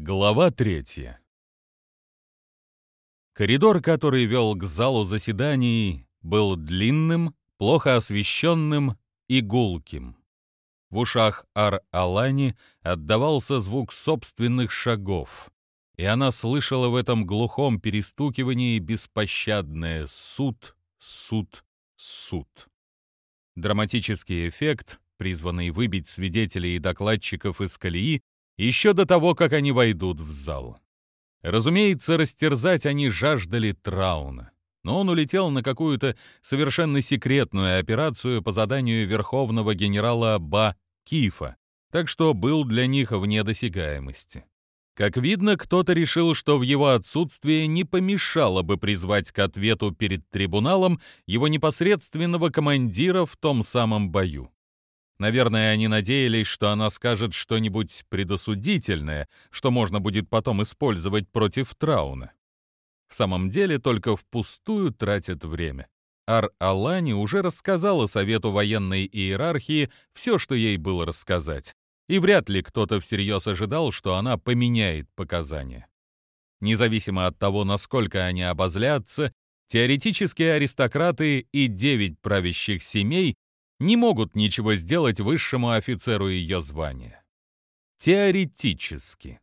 Глава третья. Коридор, который вел к залу заседаний, был длинным, плохо освещенным и гулким. В ушах Ар-Алани отдавался звук собственных шагов, и она слышала в этом глухом перестукивании беспощадное «суд, суд, суд». Драматический эффект, призванный выбить свидетелей и докладчиков из колеи, еще до того, как они войдут в зал. Разумеется, растерзать они жаждали Трауна, но он улетел на какую-то совершенно секретную операцию по заданию верховного генерала Ба Кифа, так что был для них вне досягаемости. Как видно, кто-то решил, что в его отсутствие не помешало бы призвать к ответу перед трибуналом его непосредственного командира в том самом бою. Наверное, они надеялись, что она скажет что-нибудь предосудительное, что можно будет потом использовать против Трауна. В самом деле только впустую тратят время. Ар-Алани уже рассказала Совету военной иерархии все, что ей было рассказать, и вряд ли кто-то всерьез ожидал, что она поменяет показания. Независимо от того, насколько они обозлятся, теоретические аристократы и девять правящих семей не могут ничего сделать высшему офицеру ее звания. Теоретически.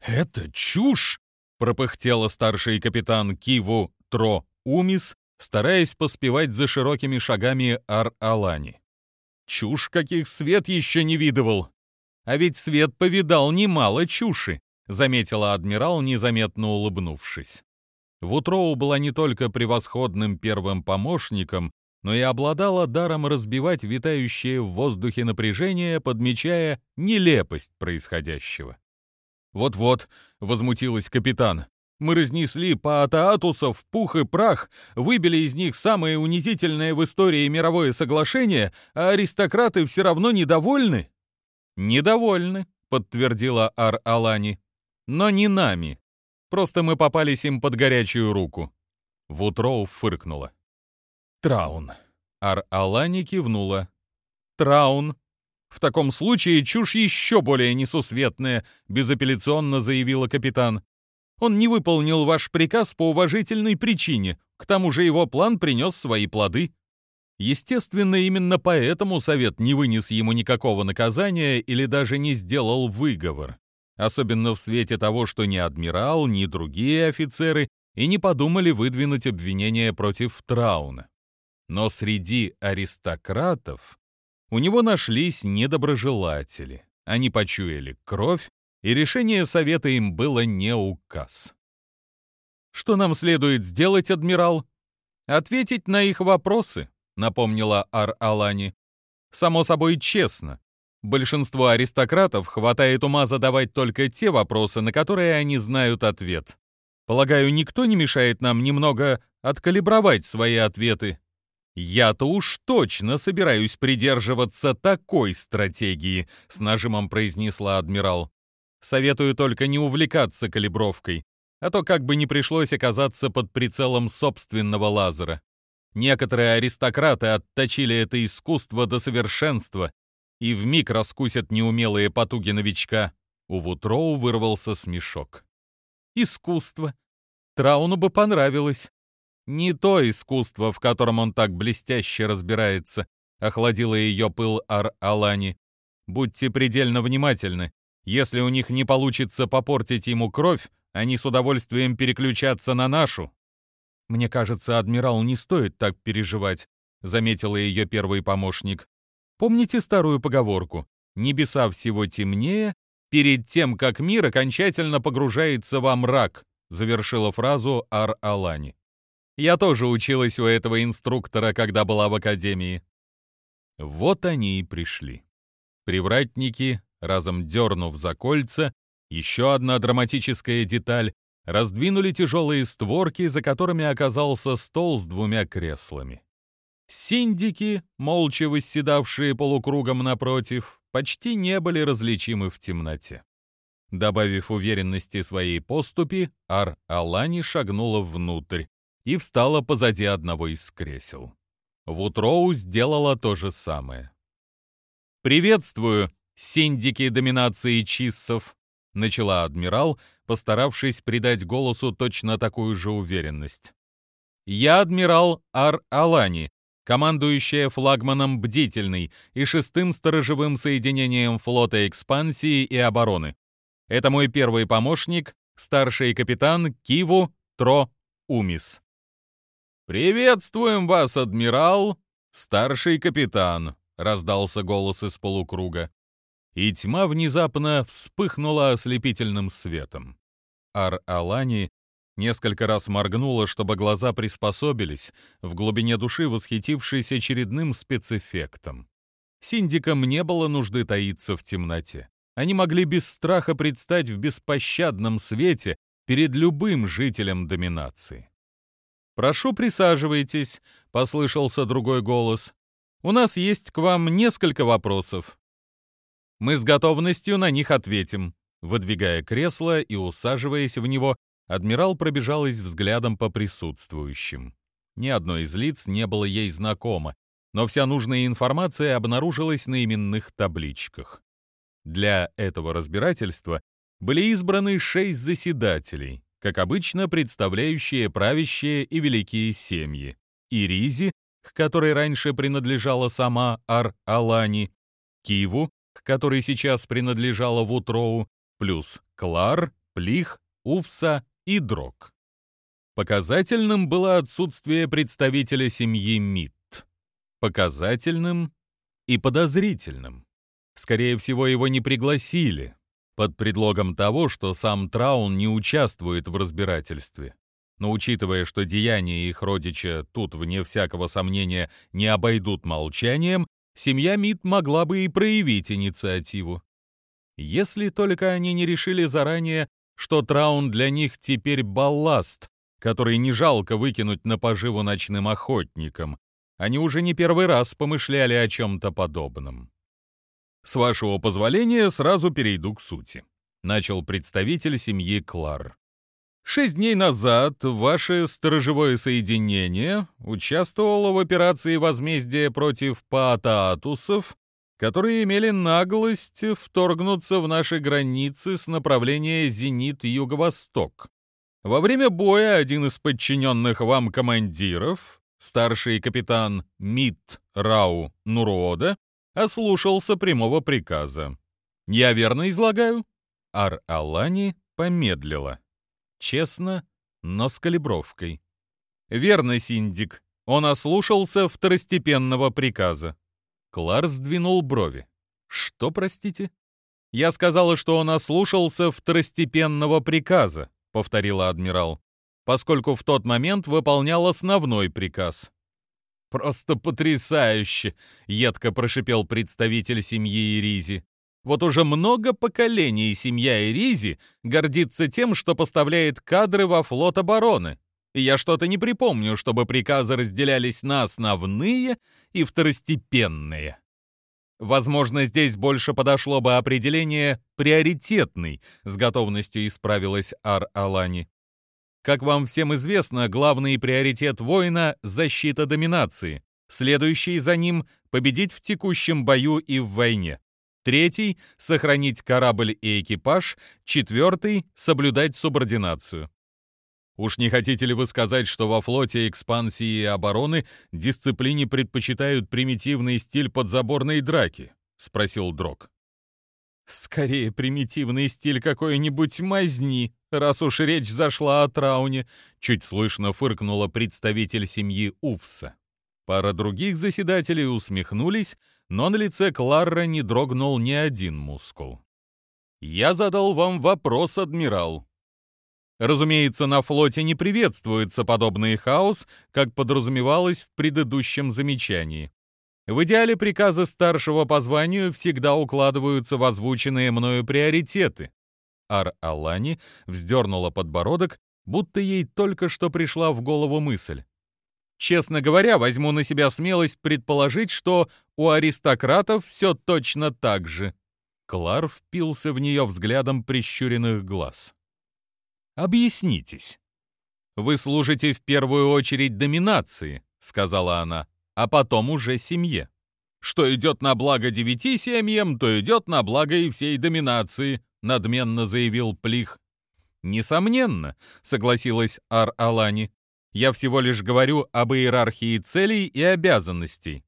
«Это чушь!» — пропыхтела старший капитан Киву Тро Умис, стараясь поспевать за широкими шагами Ар-Алани. «Чушь, каких свет еще не видывал! А ведь свет повидал немало чуши!» — заметила адмирал, незаметно улыбнувшись. Вутроу была не только превосходным первым помощником, но и обладала даром разбивать витающее в воздухе напряжение, подмечая нелепость происходящего. «Вот-вот», — возмутилась капитан, — «мы разнесли по Атаатусов пух и прах, выбили из них самое унизительное в истории мировое соглашение, а аристократы все равно недовольны?» «Недовольны», — подтвердила Ар-Алани, — «но не нами. Просто мы попались им под горячую руку». Вутроу фыркнула. Траун. Ар-Алани кивнула. Траун. В таком случае чушь еще более несусветная, безапелляционно заявила капитан. Он не выполнил ваш приказ по уважительной причине. К тому же его план принес свои плоды. Естественно, именно поэтому совет не вынес ему никакого наказания или даже не сделал выговор. Особенно в свете того, что ни адмирал, ни другие офицеры и не подумали выдвинуть обвинения против Трауна но среди аристократов у него нашлись недоброжелатели. Они почуяли кровь, и решение совета им было не указ. «Что нам следует сделать, адмирал?» «Ответить на их вопросы», — напомнила Ар-Алани. «Само собой, честно. Большинство аристократов хватает ума задавать только те вопросы, на которые они знают ответ. Полагаю, никто не мешает нам немного откалибровать свои ответы «Я-то уж точно собираюсь придерживаться такой стратегии», — с нажимом произнесла адмирал. «Советую только не увлекаться калибровкой, а то как бы не пришлось оказаться под прицелом собственного лазера. Некоторые аристократы отточили это искусство до совершенства и вмиг раскусят неумелые потуги новичка». У Вутроу вырвался смешок. «Искусство. Трауну бы понравилось. Не то искусство, в котором он так блестяще разбирается, охладило ее пыл Ар-Алани. Будьте предельно внимательны. Если у них не получится попортить ему кровь, они с удовольствием переключатся на нашу. Мне кажется, адмирал не стоит так переживать, заметила ее первый помощник. Помните старую поговорку? Небеса всего темнее перед тем, как мир окончательно погружается во мрак, завершила фразу Ар-Алани. Я тоже училась у этого инструктора, когда была в академии. Вот они и пришли. Привратники, разом дернув за кольца, еще одна драматическая деталь, раздвинули тяжелые створки, за которыми оказался стол с двумя креслами. Синдики, молча восседавшие полукругом напротив, почти не были различимы в темноте. Добавив уверенности своей поступи, Ар-Алани шагнула внутрь, и встала позади одного из кресел. Вутроу сделала то же самое. «Приветствую, синдики доминации чиссов!» начала адмирал, постаравшись придать голосу точно такую же уверенность. «Я адмирал Ар-Алани, командующая флагманом «Бдительный» и шестым сторожевым соединением флота экспансии и обороны. Это мой первый помощник, старший капитан Киву Тро Умис. «Приветствуем вас, адмирал, старший капитан», — раздался голос из полукруга. И тьма внезапно вспыхнула ослепительным светом. Ар-Алани несколько раз моргнула, чтобы глаза приспособились, в глубине души восхитившись очередным спецэффектом. Синдикам не было нужды таиться в темноте. Они могли без страха предстать в беспощадном свете перед любым жителем доминации. «Прошу, присаживайтесь», — послышался другой голос. «У нас есть к вам несколько вопросов. Мы с готовностью на них ответим». Выдвигая кресло и усаживаясь в него, адмирал пробежалась взглядом по присутствующим. Ни одно из лиц не было ей знакомо, но вся нужная информация обнаружилась на именных табличках. Для этого разбирательства были избраны шесть заседателей, как обычно представляющие правящие и великие семьи. Иризи, к которой раньше принадлежала сама Ар-Алани, Киву, к которой сейчас принадлежала Вутроу, плюс Клар, Плих, Уфса и Дрог. Показательным было отсутствие представителя семьи Мит. Показательным и подозрительным. Скорее всего, его не пригласили, под предлогом того, что сам Траун не участвует в разбирательстве. Но учитывая, что деяния их родича тут, вне всякого сомнения, не обойдут молчанием, семья Мид могла бы и проявить инициативу. Если только они не решили заранее, что Траун для них теперь балласт, который не жалко выкинуть на поживу ночным охотникам. Они уже не первый раз помышляли о чем-то подобном. С вашего позволения сразу перейду к сути. Начал представитель семьи Клар. Шесть дней назад ваше сторожевое соединение участвовало в операции возмездия против паатаатусов, которые имели наглость вторгнуться в наши границы с направления зенит-юго-восток. Во время боя один из подчиненных вам командиров, старший капитан Мит Рау Нурода, ослушался прямого приказа. Я верно излагаю? Ар-Алани помедлила. Честно, но с калибровкой. Верно, Синдик. Он ослушался второстепенного приказа. Клар сдвинул брови. Что, простите? Я сказала, что он ослушался второстепенного приказа, повторила адмирал, поскольку в тот момент выполнял основной приказ. «Просто потрясающе!» — едко прошипел представитель семьи Иризи. «Вот уже много поколений семья Иризи гордится тем, что поставляет кадры во флот обороны. Я что-то не припомню, чтобы приказы разделялись на основные и второстепенные. Возможно, здесь больше подошло бы определение «приоритетный», с готовностью исправилась Ар-Алани. Как вам всем известно, главный приоритет воина — защита доминации. Следующий за ним — победить в текущем бою и в войне. Третий — сохранить корабль и экипаж. Четвертый — соблюдать субординацию. Уж не хотите ли вы сказать, что во флоте экспансии и обороны дисциплине предпочитают примитивный стиль подзаборной драки? — спросил Дрог. «Скорее примитивный стиль какой-нибудь мазни», раз уж речь зашла о Трауне», — чуть слышно фыркнула представитель семьи Уфса. Пара других заседателей усмехнулись, но на лице Кларра не дрогнул ни один мускул. «Я задал вам вопрос, адмирал». Разумеется, на флоте не приветствуется подобный хаос, как подразумевалось в предыдущем замечании. В идеале приказы старшего по званию всегда укладываются в озвученные мною приоритеты. Ар-Алани вздернула подбородок, будто ей только что пришла в голову мысль. Честно говоря, возьму на себя смелость предположить, что у аристократов все точно так же. Клар впился в нее взглядом прищуренных глаз. «Объяснитесь». «Вы служите в первую очередь доминации», — сказала она а потом уже семье. Что идет на благо девяти семьям, то идет на благо и всей доминации, — надменно заявил Плих. «Несомненно», — согласилась Ар-Алани. «Я всего лишь говорю об иерархии целей и обязанностей».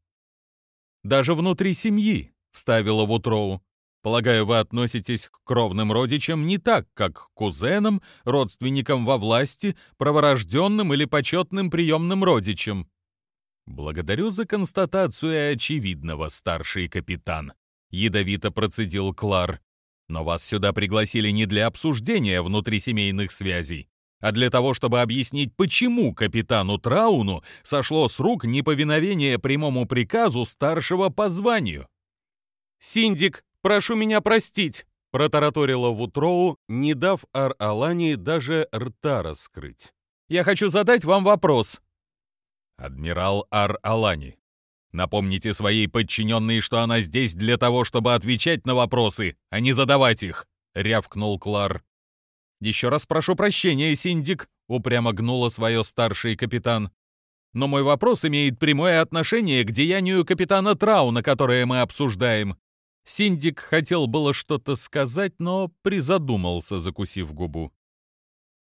«Даже внутри семьи», — вставила Вутроу. «Полагаю, вы относитесь к кровным родичам не так, как к кузенам, родственникам во власти, праворожденным или почетным приемным родичам». «Благодарю за констатацию очевидного, старший капитан», — ядовито процедил Клар. «Но вас сюда пригласили не для обсуждения внутрисемейных связей, а для того, чтобы объяснить, почему капитану Трауну сошло с рук неповиновение прямому приказу старшего по званию». «Синдик, прошу меня простить», — протараторила Вутроу, не дав Ар-Алани даже рта раскрыть. «Я хочу задать вам вопрос». «Адмирал Ар-Алани, напомните своей подчиненной, что она здесь для того, чтобы отвечать на вопросы, а не задавать их», — рявкнул Клар. «Еще раз прошу прощения, Синдик», — упрямо гнула свое старший капитан. «Но мой вопрос имеет прямое отношение к деянию капитана Трауна, которое мы обсуждаем». Синдик хотел было что-то сказать, но призадумался, закусив губу.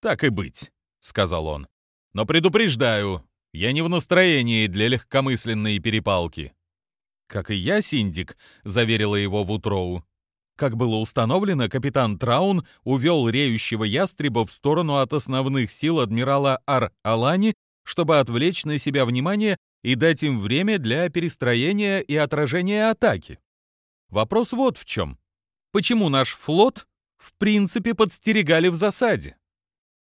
«Так и быть», — сказал он. «Но предупреждаю, я не в настроении для легкомысленной перепалки». «Как и я, Синдик», — заверила его Вутроу. Как было установлено, капитан Траун увел реющего ястреба в сторону от основных сил адмирала Ар-Алани, чтобы отвлечь на себя внимание и дать им время для перестроения и отражения атаки. Вопрос вот в чем. Почему наш флот в принципе подстерегали в засаде?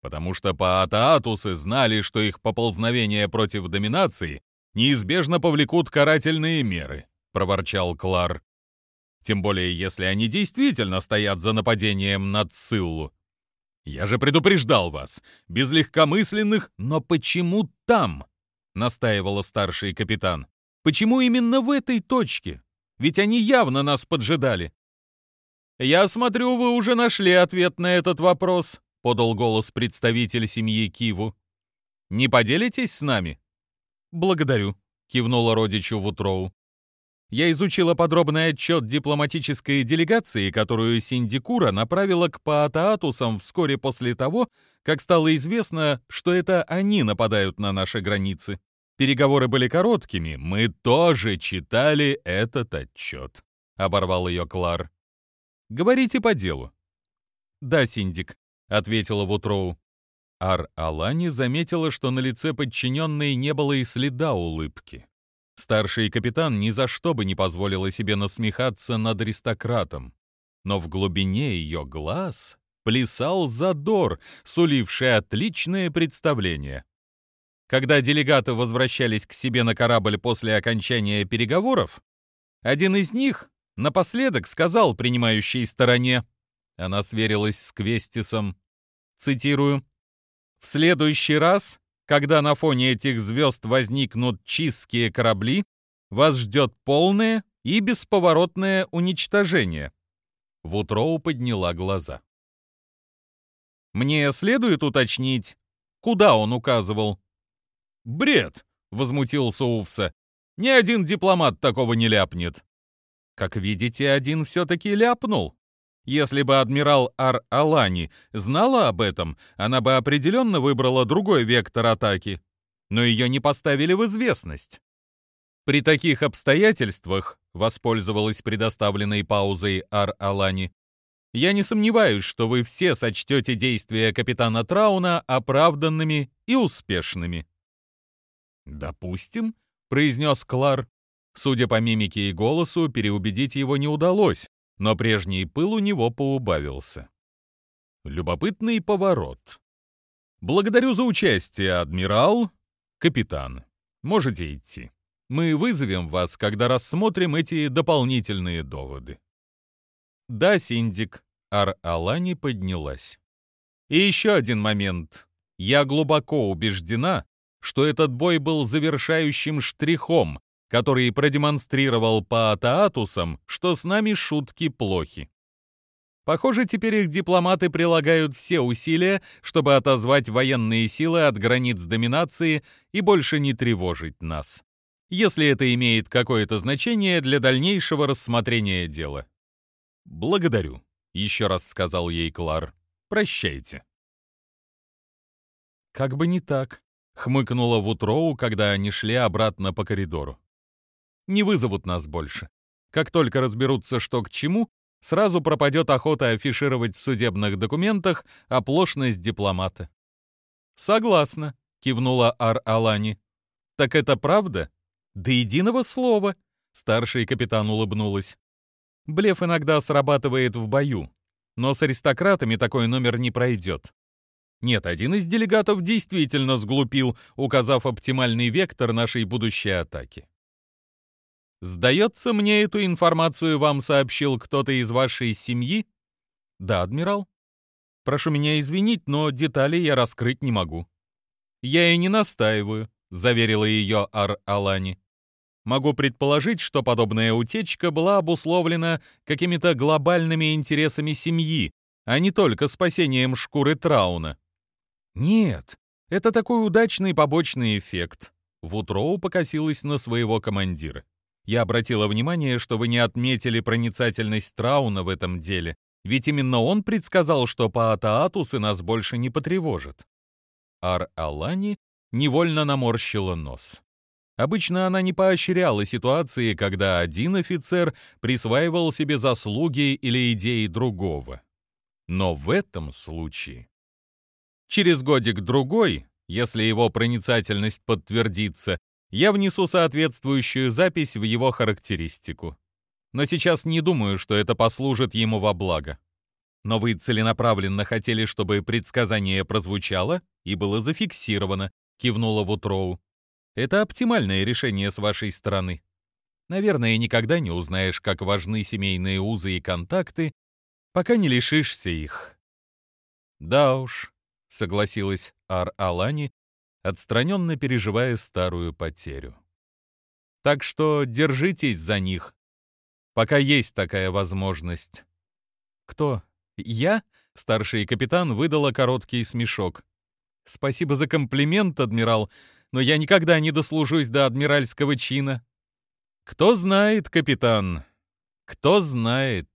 Потому что паатаатусы знали, что их поползновения против доминации неизбежно повлекут карательные меры, проворчал Клар. Тем более, если они действительно стоят за нападением на Циллу. Я же предупреждал вас, без легкомысленных, но почему там? настаивала старший капитан. Почему именно в этой точке? Ведь они явно нас поджидали. Я смотрю, вы уже нашли ответ на этот вопрос, — подал голос представитель семьи Киву. «Не поделитесь с нами?» «Благодарю», — кивнула родичу Вутроу. «Я изучила подробный отчет дипломатической делегации, которую Синдикура направила к Паатаатусам вскоре после того, как стало известно, что это они нападают на наши границы. Переговоры были короткими, мы тоже читали этот отчет», — оборвал ее Клар. «Говорите по делу». «Да, Синдик», — ответила Вутроу. Ар-Алани заметила, что на лице подчиненной не было и следа улыбки. Старший капитан ни за что бы не позволила себе насмехаться над аристократом. Но в глубине ее глаз плясал задор, суливший отличное представление. Когда делегаты возвращались к себе на корабль после окончания переговоров, один из них напоследок сказал принимающей стороне она сверилась с Квестисом. Цитирую. «В следующий раз, когда на фоне этих звезд возникнут чистские корабли, вас ждет полное и бесповоротное уничтожение». Вутроу подняла глаза. «Мне следует уточнить, куда он указывал?» «Бред!» — возмутился Увса. «Ни один дипломат такого не ляпнет». «Как видите, один все-таки ляпнул», если бы адмирал Ар-Алани знала об этом, она бы определенно выбрала другой вектор атаки, но ее не поставили в известность. При таких обстоятельствах, воспользовалась предоставленной паузой Ар-Алани, я не сомневаюсь, что вы все сочтете действия капитана Трауна оправданными и успешными. «Допустим», — произнес Клар. Судя по мимике и голосу, переубедить его не удалось, но прежний пыл у него поубавился. Любопытный поворот. Благодарю за участие, адмирал. Капитан, можете идти. Мы вызовем вас, когда рассмотрим эти дополнительные доводы. Да, Синдик, Ар-Алани поднялась. И еще один момент. Я глубоко убеждена, что этот бой был завершающим штрихом который продемонстрировал по Атаатусам, что с нами шутки плохи. Похоже, теперь их дипломаты прилагают все усилия, чтобы отозвать военные силы от границ доминации и больше не тревожить нас. Если это имеет какое-то значение для дальнейшего рассмотрения дела. Благодарю. еще раз сказал ей Клар. Прощайте. Как бы не так, хмыкнула Вутроу, когда они шли обратно по коридору. Не вызовут нас больше. Как только разберутся, что к чему, сразу пропадет охота афишировать в судебных документах оплошность дипломата. «Согласна», — кивнула Ар-Алани. «Так это правда?» «До единого слова», — старший капитан улыбнулась. «Блеф иногда срабатывает в бою, но с аристократами такой номер не пройдет. Нет, один из делегатов действительно сглупил, указав оптимальный вектор нашей будущей атаки. Сдается мне, эту информацию вам сообщил кто-то из вашей семьи? Да, адмирал. Прошу меня извинить, но детали я раскрыть не могу. Я и не настаиваю, заверила ее Ар-Алани. Могу предположить, что подобная утечка была обусловлена какими-то глобальными интересами семьи, а не только спасением шкуры Трауна. Нет, это такой удачный побочный эффект. Вутроу покосилась на своего командира. Я обратила внимание, что вы не отметили проницательность Трауна в этом деле, ведь именно он предсказал, что Паатаатусы нас больше не потревожат. Ар-Алани невольно наморщила нос. Обычно она не поощряла ситуации, когда один офицер присваивал себе заслуги или идеи другого. Но в этом случае... Через годик-другой, если его проницательность подтвердится, я внесу соответствующую запись в его характеристику. Но сейчас не думаю, что это послужит ему во благо. Но вы целенаправленно хотели, чтобы предсказание прозвучало и было зафиксировано, кивнула Вутроу. Это оптимальное решение с вашей стороны. Наверное, никогда не узнаешь, как важны семейные узы и контакты, пока не лишишься их. Да уж, согласилась Ар-Алани, отстраненно переживая старую потерю. Так что держитесь за них, пока есть такая возможность. Кто? Я? Старший капитан выдала короткий смешок. Спасибо за комплимент, адмирал, но я никогда не дослужусь до адмиральского чина. Кто знает, капитан, кто знает.